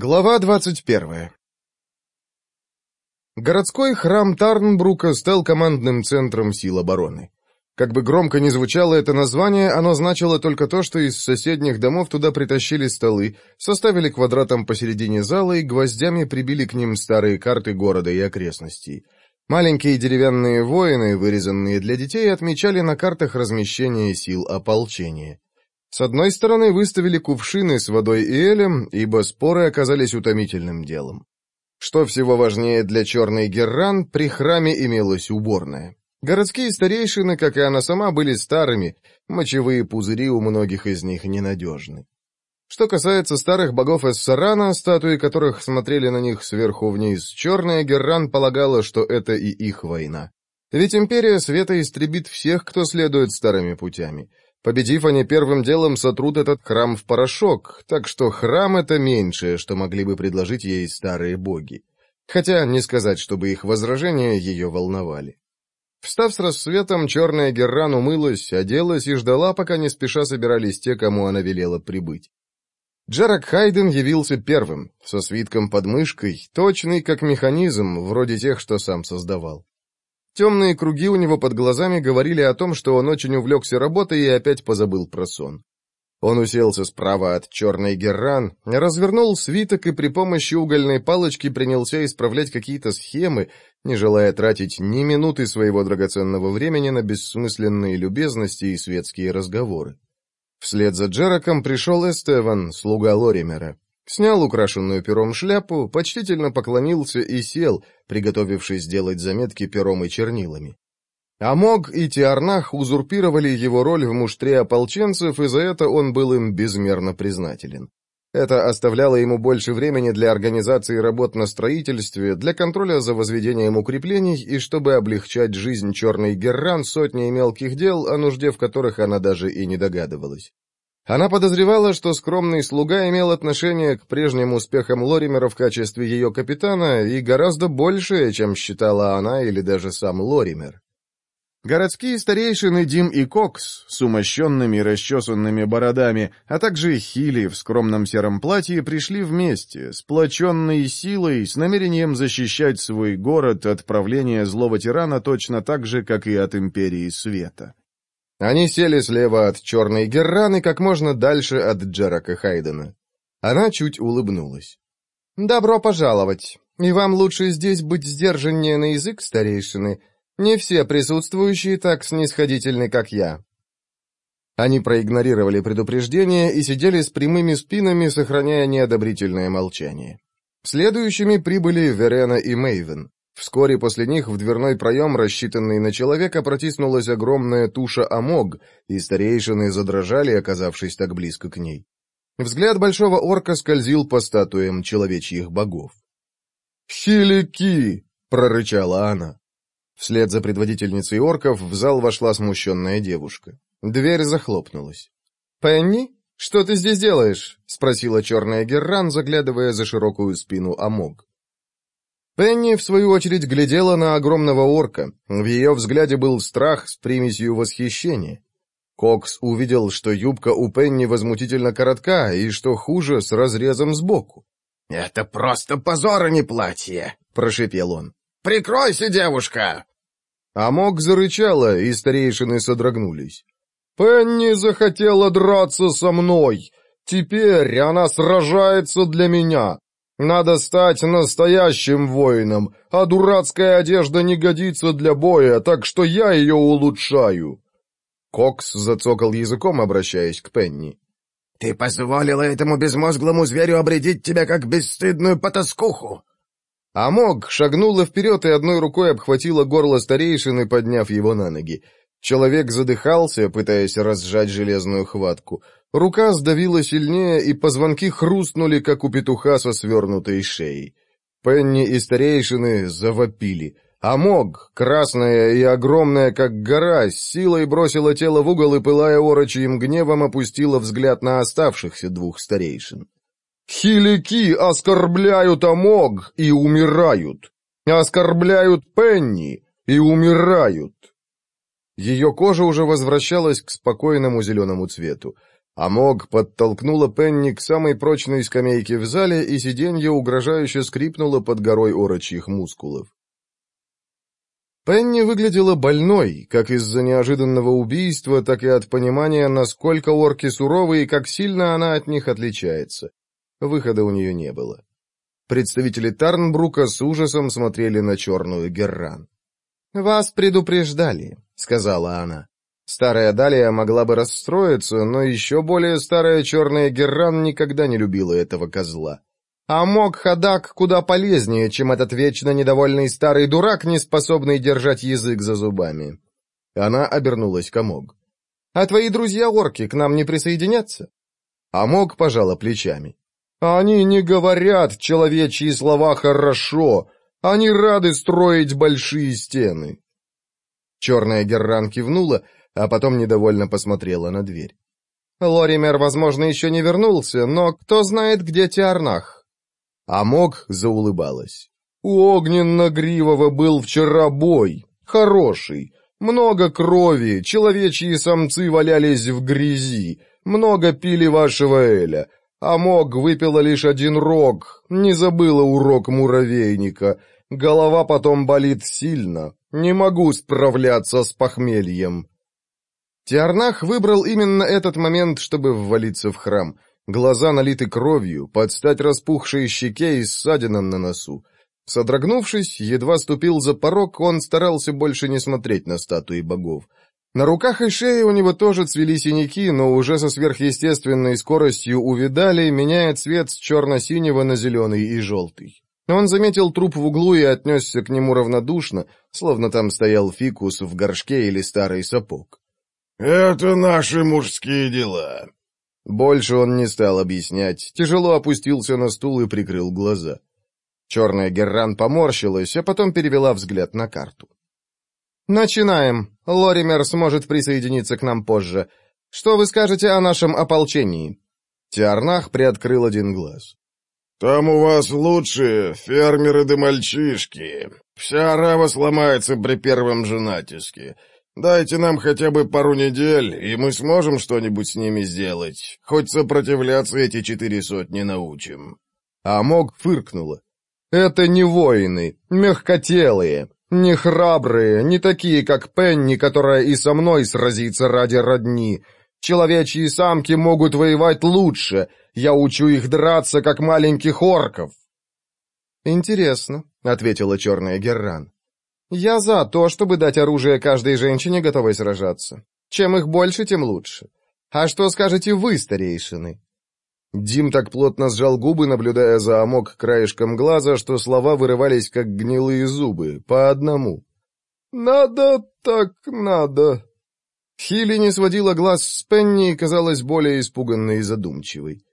Глава 21. Городской храм Тарнбрука стал командным центром сил обороны. Как бы громко ни звучало это название, оно значило только то, что из соседних домов туда притащили столы, составили квадратом посередине зала и гвоздями прибили к ним старые карты города и окрестностей. Маленькие деревянные воины, вырезанные для детей, отмечали на картах размещение сил ополчения. С одной стороны, выставили кувшины с водой и элем, ибо споры оказались утомительным делом. Что всего важнее для черной герран, при храме имелась уборная. Городские старейшины, как и она сама, были старыми, мочевые пузыри у многих из них ненадежны. Что касается старых богов Эссарана, статуи которых смотрели на них сверху вниз, черная Герран полагала, что это и их война. Ведь Империя Света истребит всех, кто следует старыми путями. Победив, они первым делом сотрут этот храм в порошок, так что храм — это меньшее, что могли бы предложить ей старые боги. Хотя не сказать, чтобы их возражения ее волновали. Встав с рассветом, черная Герран умылась, оделась и ждала, пока не спеша собирались те, кому она велела прибыть. Джерак Хайден явился первым, со свитком под мышкой, точный как механизм, вроде тех, что сам создавал. Темные круги у него под глазами говорили о том, что он очень увлекся работой и опять позабыл про сон. Он уселся справа от черной герран, развернул свиток и при помощи угольной палочки принялся исправлять какие-то схемы, не желая тратить ни минуты своего драгоценного времени на бессмысленные любезности и светские разговоры. Вслед за Джераком пришел Эстеван, слуга Лоримера. Снял украшенную пером шляпу, почтительно поклонился и сел, приготовившись делать заметки пером и чернилами. Амог и Тиарнах узурпировали его роль в муштре ополченцев, и за это он был им безмерно признателен. Это оставляло ему больше времени для организации работ на строительстве, для контроля за возведением укреплений и чтобы облегчать жизнь черной Герран сотней мелких дел, о нужде в которых она даже и не догадывалась. Она подозревала, что скромный слуга имел отношение к прежним успехам Лоримера в качестве ее капитана и гораздо большее, чем считала она или даже сам Лоример. Городские старейшины Дим и Кокс с умощенными и расчесанными бородами, а также Хили в скромном сером платье пришли вместе, сплоченные силой, с намерением защищать свой город от правления злого тирана точно так же, как и от Империи Света. Они сели слева от черной Герраны как можно дальше от Джерака Хайдена. Она чуть улыбнулась. «Добро пожаловать. И вам лучше здесь быть сдержаннее на язык, старейшины. Не все присутствующие так снисходительны, как я». Они проигнорировали предупреждение и сидели с прямыми спинами, сохраняя неодобрительное молчание. Следующими прибыли Верена и Мейвен. Вскоре после них в дверной проем, рассчитанный на человека, протиснулась огромная туша Амог, и старейшины задрожали, оказавшись так близко к ней. Взгляд большого орка скользил по статуям человечьих богов. «Хилики!» — прорычала она. Вслед за предводительницей орков в зал вошла смущенная девушка. Дверь захлопнулась. «Пенни, что ты здесь делаешь?» — спросила черная Герран, заглядывая за широкую спину Амог. Пенни, в свою очередь, глядела на огромного орка. В ее взгляде был страх с примесью восхищения. Кокс увидел, что юбка у Пенни возмутительно коротка и, что хуже, с разрезом сбоку. «Это просто позор, а не платье!» — прошипел он. «Прикройся, девушка!» Амок зарычала, и старейшины содрогнулись. «Пенни захотела драться со мной! Теперь она сражается для меня! Надо стать настоящим воином, а дурацкая одежда не годится для боя, так что я ее улучшаю». Кокс зацокал языком, обращаясь к Пенни. «Ты позволила этому безмозглому зверю обредить тебя как бесстыдную потаскуху!» Амог шагнула вперед и одной рукой обхватила горло старейшины, подняв его на ноги. Человек задыхался, пытаясь разжать железную хватку. Рука сдавила сильнее, и позвонки хрустнули, как у петуха со свернутой шеей. Пенни и старейшины завопили. А мог, красная и огромная, как гора, с силой бросила тело в угол и, пылая орочьим гневом, опустила взгляд на оставшихся двух старейшин. «Хилики оскорбляют Амог и умирают! Оскорбляют Пенни и умирают!» Ее кожа уже возвращалась к спокойному зеленому цвету. а Мог подтолкнула Пенни к самой прочной скамейке в зале, и сиденье угрожающе скрипнуло под горой орочьих мускулов. Пенни выглядела больной, как из-за неожиданного убийства, так и от понимания, насколько орки суровы и как сильно она от них отличается. Выхода у нее не было. Представители Тарнбрука с ужасом смотрели на черную Герран. «Вас предупреждали», — сказала она. Старая Далия могла бы расстроиться, но еще более старая черная Герран никогда не любила этого козла. А мог Хадак куда полезнее, чем этот вечно недовольный старый дурак, не способный держать язык за зубами. Она обернулась к Амог. «А твои друзья-орки к нам не присоединятся?» Амог пожала плечами. «Они не говорят человечьи слова хорошо. Они рады строить большие стены. Черная Герран кивнула, а потом недовольно посмотрела на дверь. «Лоример, возможно, еще не вернулся, но кто знает, где Тиарнах?» Амок заулыбалась. «У огненно-гривого был вчера бой. Хороший. Много крови, человечьи самцы валялись в грязи, много пили вашего Эля». Амок выпила лишь один рог, не забыла урок муравейника. Голова потом болит сильно, не могу справляться с похмельем». Тиарнах выбрал именно этот момент, чтобы ввалиться в храм. Глаза налиты кровью, под стать распухшие щеке и ссадинам на носу. Содрогнувшись, едва ступил за порог, он старался больше не смотреть на статуи богов. На руках и шее у него тоже цвели синяки, но уже со сверхъестественной скоростью увидали, меняя цвет с черно-синего на зеленый и желтый. Он заметил труп в углу и отнесся к нему равнодушно, словно там стоял фикус в горшке или старый сапог. «Это наши мужские дела». Больше он не стал объяснять, тяжело опустился на стул и прикрыл глаза. Черная Герран поморщилась, а потом перевела взгляд на карту. «Начинаем. Лоример сможет присоединиться к нам позже. Что вы скажете о нашем ополчении?» Тиарнах приоткрыл один глаз. Там у вас лучшие фермеры да мальчишки. Вся рава сломается при первом женатиске. Дайте нам хотя бы пару недель, и мы сможем что-нибудь с ними сделать. Хоть сопротивляться эти четыре сотни научим». Амок фыркнула. «Это не воины, мягкотелые, не храбрые, не такие, как Пенни, которая и со мной сразится ради родни. Человечьи самки могут воевать лучше». Я учу их драться, как маленьких орков». «Интересно», — ответила черная Герран. «Я за то, чтобы дать оружие каждой женщине, готовой сражаться. Чем их больше, тем лучше. А что скажете вы, старейшины?» Дим так плотно сжал губы, наблюдая за омок краешком глаза, что слова вырывались, как гнилые зубы, по одному. «Надо так надо». Хили не сводила глаз с Пенни и казалась более испуганной и задумчивой.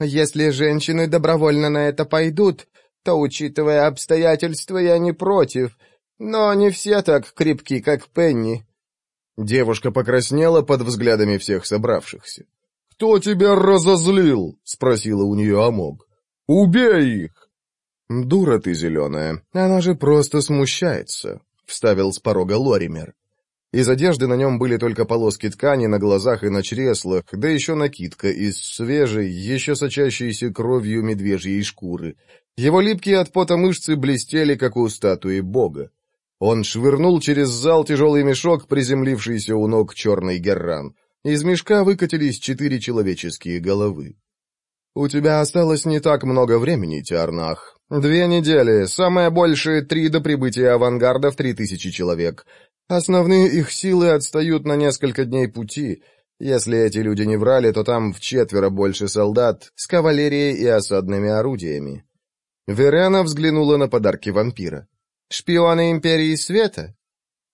Если женщины добровольно на это пойдут, то, учитывая обстоятельства, я не против. Но не все так крепки, как Пенни». Девушка покраснела под взглядами всех собравшихся. «Кто тебя разозлил?» — спросила у нее Амог. «Убей их!» «Дура ты зеленая, она же просто смущается», — вставил с порога Лоример. Из одежды на нем были только полоски ткани на глазах и на чреслах, да еще накидка из свежей, еще сочащейся кровью медвежьей шкуры. Его липкие от пота мышцы блестели, как у статуи бога. Он швырнул через зал тяжелый мешок, приземлившийся у ног черный герран. Из мешка выкатились четыре человеческие головы. «У тебя осталось не так много времени, Тиарнах», Две недели, самое большее три до прибытия авангарда в три тысячи человек. Основные их силы отстают на несколько дней пути. Если эти люди не врали, то там в четверо больше солдат с кавалерией и осадными орудиями. Верена взглянула на подарки вампира. «Шпионы Империи Света?»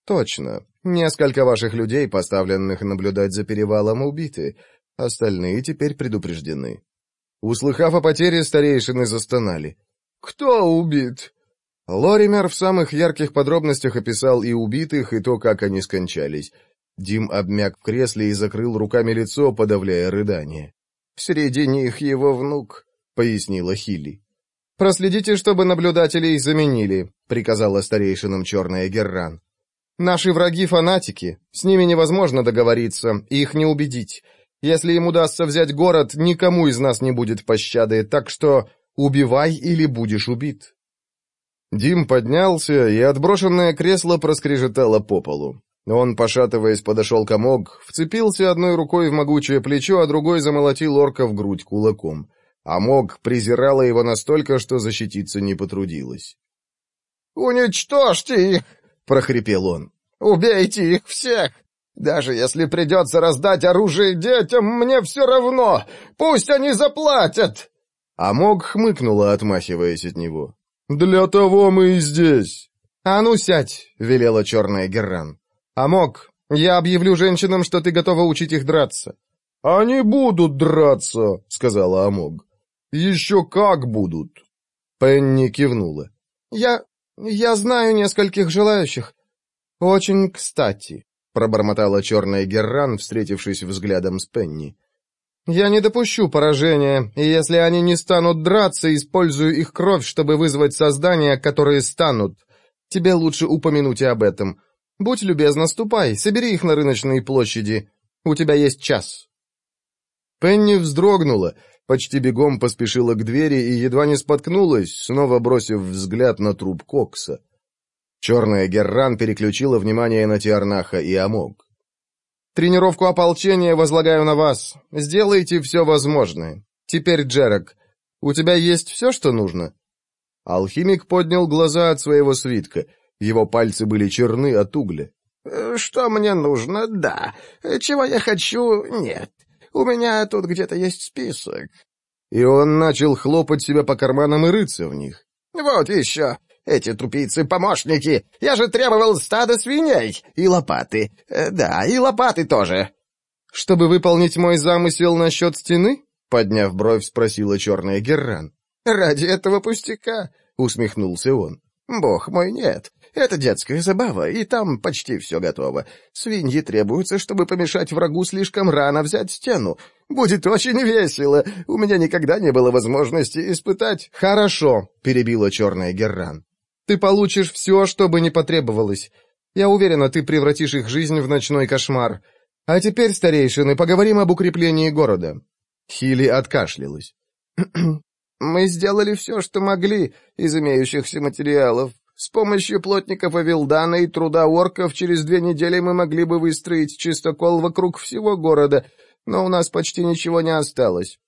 «Точно. Несколько ваших людей, поставленных наблюдать за перевалом, убиты. Остальные теперь предупреждены». Услыхав о потере, старейшины застонали. «Кто убит? Лоример в самых ярких подробностях описал и убитых, и то, как они скончались. Дим обмяк в кресле и закрыл руками лицо, подавляя рыдание. середине их его внук», — пояснила Хилли. «Проследите, чтобы наблюдателей заменили», — приказала старейшинам черная Герран. «Наши враги — фанатики, с ними невозможно договориться, их не убедить. Если им удастся взять город, никому из нас не будет пощады, так что убивай или будешь убит». Дим поднялся, и отброшенное кресло проскрежетало по полу. Он, пошатываясь, подошел к Амог, вцепился одной рукой в могучее плечо, а другой замолотил орка в грудь кулаком. Амог презирала его настолько, что защититься не потрудилась. «Уничтожьте их!» — прохрипел он. «Убейте их всех! Даже если придется раздать оружие детям, мне все равно! Пусть они заплатят!» Амог хмыкнула, отмахиваясь от него. «Для того мы и здесь!» «А ну сядь!» — велела черная Герран. «Амок, я объявлю женщинам, что ты готова учить их драться». «Они будут драться!» — сказала Амок. «Еще как будут!» Пенни кивнула. «Я... я знаю нескольких желающих. Очень кстати», — пробормотала черная Герран, встретившись взглядом с Пенни. Я не допущу поражения, и если они не станут драться, использую их кровь, чтобы вызвать создания, которые станут. Тебе лучше упомянуть и об этом. Будь любезна, ступай, собери их на рыночной площади. У тебя есть час». Пенни вздрогнула, почти бегом поспешила к двери и едва не споткнулась, снова бросив взгляд на труп Кокса. Черная Герран переключила внимание на Тиарнаха и Амог. Тренировку ополчения возлагаю на вас. Сделайте все возможное. Теперь, Джерек, у тебя есть все, что нужно?» Алхимик поднял глаза от своего свитка. Его пальцы были черны от угля. «Э, «Что мне нужно, да. Чего я хочу, нет. У меня тут где-то есть список». И он начал хлопать себя по карманам и рыться в них. «Вот еще. Эти тупицы-помощники! Я же требовал стада свиней! И лопаты! Э, да, и лопаты тоже!» «Чтобы выполнить мой замысел насчет стены?» — подняв бровь, спросила черная Герран. «Ради этого пустяка!» — усмехнулся он. «Бог мой, нет. Это детская забава, и там почти все готово. Свиньи требуются, чтобы помешать врагу слишком рано взять стену. Будет очень весело. У меня никогда не было возможности испытать...» «Хорошо», — перебила черная Герран. Ты получишь все, что бы ни потребовалось. Я уверена, ты превратишь их жизнь в ночной кошмар. А теперь, старейшины, поговорим об укреплении города». Хилли откашлялась. «Мы сделали все, что могли из имеющихся материалов. С помощью плотников Авилдана и труда орков через две недели мы могли бы выстроить чистокол вокруг всего города, но у нас почти ничего не осталось.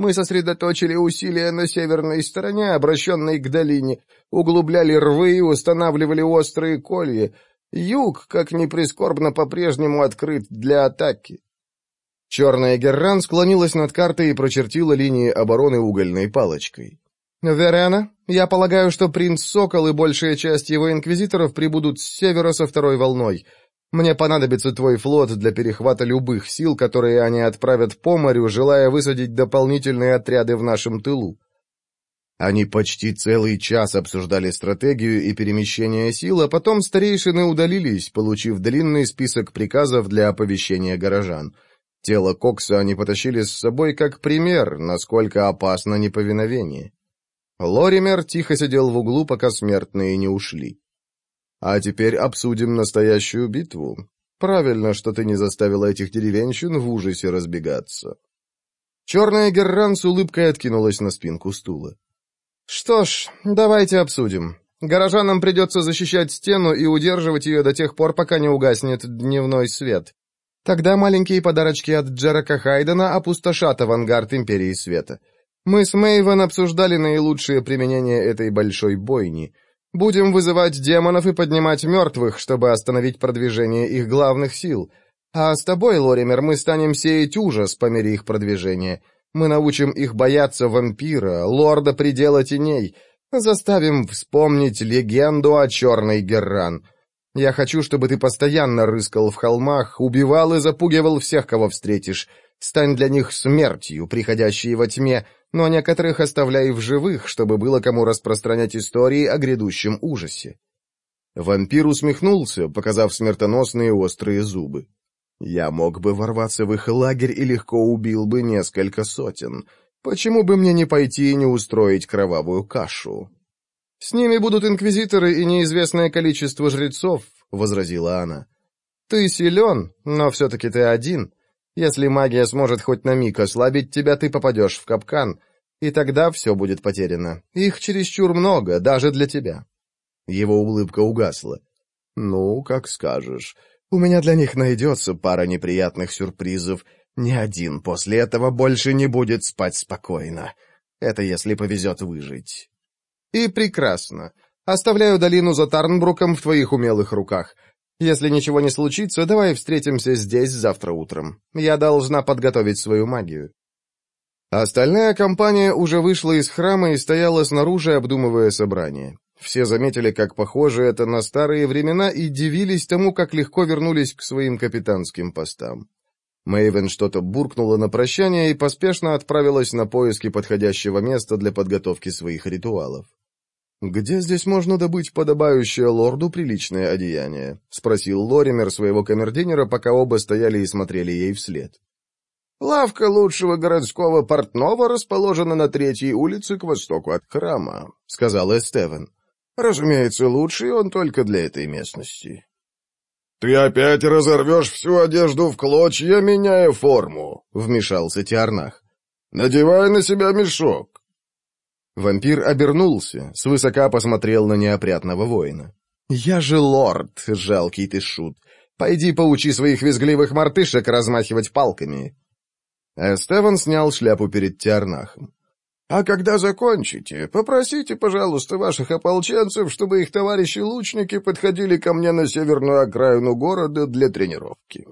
Мы сосредоточили усилия на северной стороне, обращенной к долине, углубляли рвы, и устанавливали острые колья. Юг, как ни прискорбно, по-прежнему открыт для атаки. Черная Герран склонилась над картой и прочертила линии обороны угольной палочкой. «Верена, я полагаю, что принц Сокол и большая часть его инквизиторов прибудут с севера со второй волной. Мне понадобится твой флот для перехвата любых сил, которые они отправят по морю, желая высадить дополнительные отряды в нашем тылу». Они почти целый час обсуждали стратегию и перемещение сил, а потом старейшины удалились, получив длинный список приказов для оповещения горожан. Тело Кокса они потащили с собой как пример, насколько опасно неповиновение. Лоример тихо сидел в углу, пока смертные не ушли. А теперь обсудим настоящую битву. Правильно, что ты не заставила этих деревенщин в ужасе разбегаться». Черная Герран с улыбкой откинулась на спинку стула. «Что ж, давайте обсудим. Горожанам придется защищать стену и удерживать ее до тех пор, пока не угаснет дневной свет. Тогда маленькие подарочки от Джерака Хайдена опустошат авангард Империи Света. Мы с Мэйвен обсуждали наилучшее применение этой большой бойни. Будем вызывать демонов и поднимать мертвых, чтобы остановить продвижение их главных сил. А с тобой, Лоример, мы станем сеять ужас по мере их продвижения. Мы научим их бояться вампира, лорда предела теней. Заставим вспомнить легенду о черной Герран. Я хочу, чтобы ты постоянно рыскал в холмах, убивал и запугивал всех, кого встретишь. Стань для них смертью, приходящей во тьме, — но некоторых оставляй в живых, чтобы было кому распространять истории о грядущем ужасе. Вампир усмехнулся, показав смертоносные острые зубы. «Я мог бы ворваться в их лагерь и легко убил бы несколько сотен. Почему бы мне не пойти и не устроить кровавую кашу?» «С ними будут инквизиторы и неизвестное количество жрецов», — возразила она. «Ты силен, но все-таки ты один. Если магия сможет хоть на миг ослабить тебя, ты попадешь в капкан, и тогда все будет потеряно. Их чересчур много, даже для тебя». Его улыбка угасла. «Ну, как скажешь. У меня для них найдется пара неприятных сюрпризов. Ни один после этого больше не будет спать спокойно. Это если повезет выжить». «И прекрасно. Оставляю долину за Тарнбруком в твоих умелых руках». Если ничего не случится, давай встретимся здесь завтра утром. Я должна подготовить свою магию». Остальная компания уже вышла из храма и стояла снаружи, обдумывая собрание. Все заметили, как похоже это на старые времена, и дивились тому, как легко вернулись к своим капитанским постам. Мэйвен что-то буркнула на прощание и поспешно отправилась на поиски подходящего места для подготовки своих ритуалов. «Где здесь можно добыть подобающее лорду приличное одеяние?» — спросил Лоример своего камердинера, пока оба стояли и смотрели ей вслед. «Лавка лучшего городского портного расположена на третьей улице к востоку от храма», — сказал Эстевен. «Разумеется, лучший он только для этой местности». «Ты опять разорвешь всю одежду в клочья, меняя форму», — вмешался Тиарнах. «Надевай на себя мешок. Вампир обернулся, свысока посмотрел на неопрятного воина. «Я же лорд, жалкий ты шут. Пойди поучи своих визгливых мартышек размахивать палками». А Эстеван снял шляпу перед Тиарнахом. «А когда закончите, попросите, пожалуйста, ваших ополченцев, чтобы их товарищи-лучники подходили ко мне на северную окраину города для тренировки».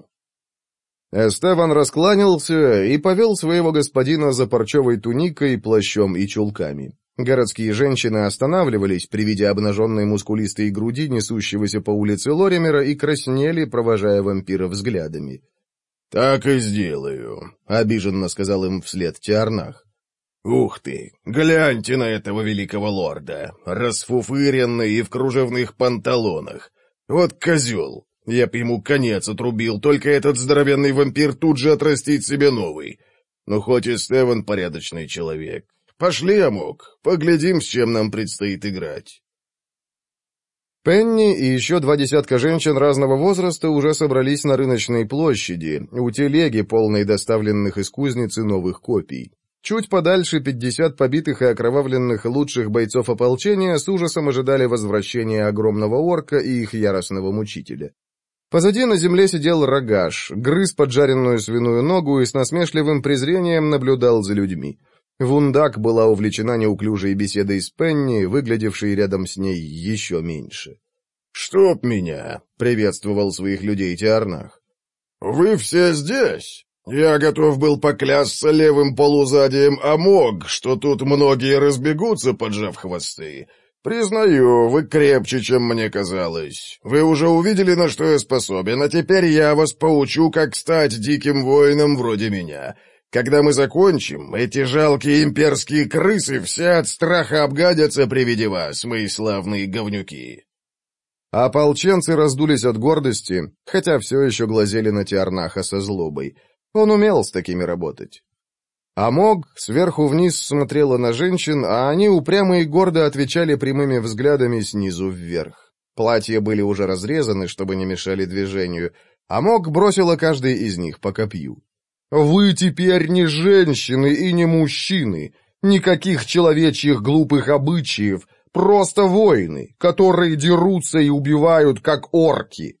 Эстеван раскланялся и повел своего господина за парчевой туникой, плащом и чулками. Городские женщины останавливались при виде обнаженной мускулистой груди, несущегося по улице Лоримера, и краснели, провожая вампира взглядами. «Так и сделаю», — обиженно сказал им вслед Тиарнах. «Ух ты! Гляньте на этого великого лорда! Расфуфыренный и в кружевных панталонах! Вот козел! Я б ему конец отрубил, только этот здоровенный вампир тут же отрастит себе новый. Ну, хоть и Стеван порядочный человек. Пошли, Амок, поглядим, с чем нам предстоит играть. Пенни и еще два десятка женщин разного возраста уже собрались на рыночной площади, у телеги, полной доставленных из кузницы новых копий. Чуть подальше 50 побитых и окровавленных лучших бойцов ополчения с ужасом ожидали возвращения огромного орка и их яростного мучителя. Позади на земле сидел рогаш, грыз поджаренную свиную ногу и с насмешливым презрением наблюдал за людьми. Вундак была увлечена неуклюжей беседой с Пенни, выглядевшей рядом с ней еще меньше. «Чтоб меня!» — приветствовал своих людей Тиарнах. «Вы все здесь? Я готов был поклясться левым полузадием Амог, что тут многие разбегутся, поджав хвосты. «Признаю, вы крепче, чем мне казалось. Вы уже увидели, на что я способен, а теперь я вас поучу, как стать диким воином вроде меня. Когда мы закончим, эти жалкие имперские крысы все от страха обгадятся при виде вас, мои славные говнюки». Ополченцы раздулись от гордости, хотя все еще глазели на Тиарнаха со злобой. Он умел с такими работать. Амог, сверху вниз, смотрела на женщин, а они упрямо и гордо отвечали прямыми взглядами снизу вверх. Платья были уже разрезаны, чтобы не мешали движению. Амог бросила каждой из них по копью. «Вы теперь не женщины и не мужчины, никаких человечьих глупых обычаев, просто воины, которые дерутся и убивают, как орки.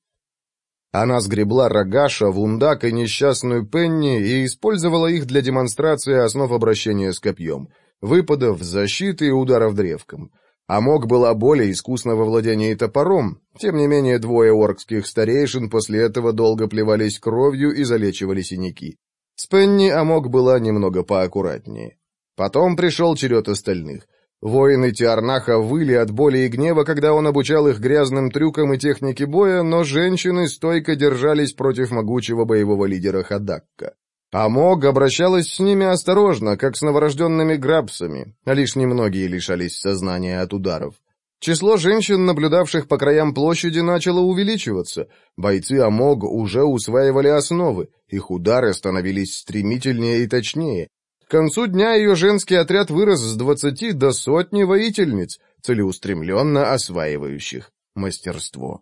Она сгребла рога, вундак и несчастную Пенни и использовала их для демонстрации основ обращения с копьем, выпадов, защиты и ударов древком. Амок была более искусна во владении топором, тем не менее двое оркских старейшин после этого долго плевались кровью и залечивали синяки. С Пенни Амок была немного поаккуратнее. Потом пришел черед остальных — Воины Тиарнаха выли от боли и гнева, когда он обучал их грязным трюкам и технике боя, но женщины стойко держались против могучего боевого лидера Хадакка. Амог обращалась с ними осторожно, как с новорожденными грабсами, а лишь немногие лишались сознания от ударов. Число женщин, наблюдавших по краям площади, начало увеличиваться. Бойцы Амог уже усваивали основы, их удары становились стремительнее и точнее, к концу дня ее женский отряд вырос с 20 до сотни воительниц, целеустремленно осваивающих мастерство.